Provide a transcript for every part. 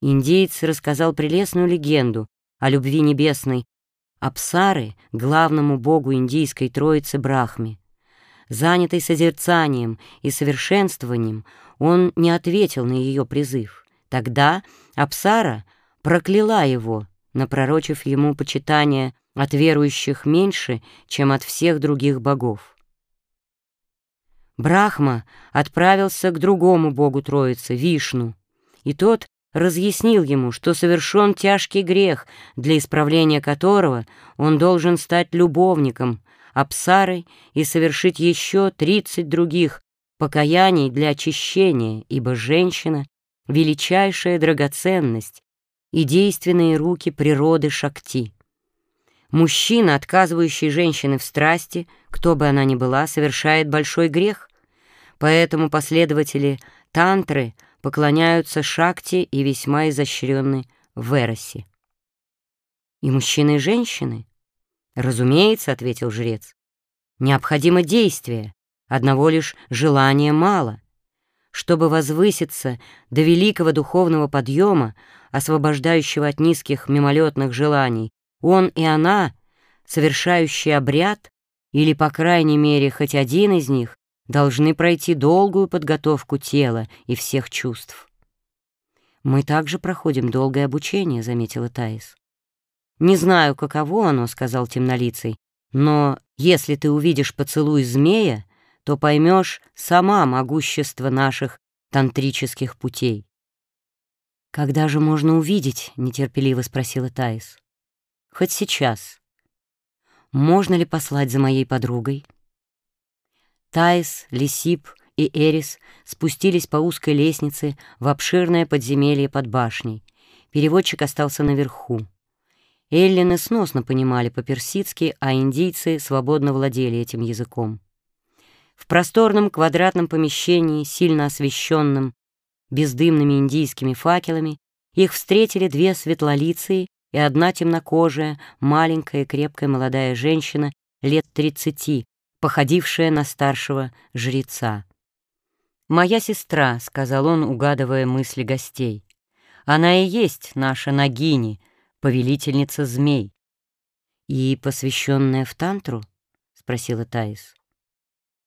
Индеец рассказал прелестную легенду о любви небесной Апсары, главному богу индийской троицы Брахме. Занятый созерцанием и совершенствованием, он не ответил на ее призыв. Тогда Апсара прокляла его, напророчив ему почитание от верующих меньше, чем от всех других богов. Брахма отправился к другому богу Троицы, Вишну, и тот разъяснил ему, что совершен тяжкий грех, для исправления которого он должен стать любовником, Апсарой и совершить еще тридцать других покаяний для очищения, ибо женщина — величайшая драгоценность и действенные руки природы Шакти. Мужчина, отказывающий женщины в страсти, кто бы она ни была, совершает большой грех, поэтому последователи тантры поклоняются Шакти и весьма изощренны в Эросе. «И мужчины, и женщины?» «Разумеется», — ответил жрец. «Необходимо действие, одного лишь желания мало. Чтобы возвыситься до великого духовного подъема, освобождающего от низких мимолетных желаний, он и она, совершающие обряд, или, по крайней мере, хоть один из них, должны пройти долгую подготовку тела и всех чувств. «Мы также проходим долгое обучение», — заметила Таис. «Не знаю, каково оно», — сказал темнолицый, «но если ты увидишь поцелуй змея, то поймешь сама могущество наших тантрических путей». «Когда же можно увидеть?» — нетерпеливо спросила Таис. «Хоть сейчас. Можно ли послать за моей подругой?» Таис, Лисип и Эрис спустились по узкой лестнице в обширное подземелье под башней. Переводчик остался наверху. Эллины сносно понимали по-персидски, а индийцы свободно владели этим языком. В просторном квадратном помещении, сильно освещенном бездымными индийскими факелами, их встретили две светлолицые и одна темнокожая, маленькая и крепкая молодая женщина лет тридцати, походившая на старшего жреца. «Моя сестра», — сказал он, угадывая мысли гостей. «Она и есть наша Нагини, повелительница змей». «И посвященная в тантру?» — спросила Таис.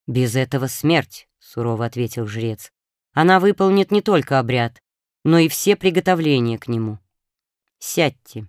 «Без этого смерть», — сурово ответил жрец. «Она выполнит не только обряд, но и все приготовления к нему. Сядьте».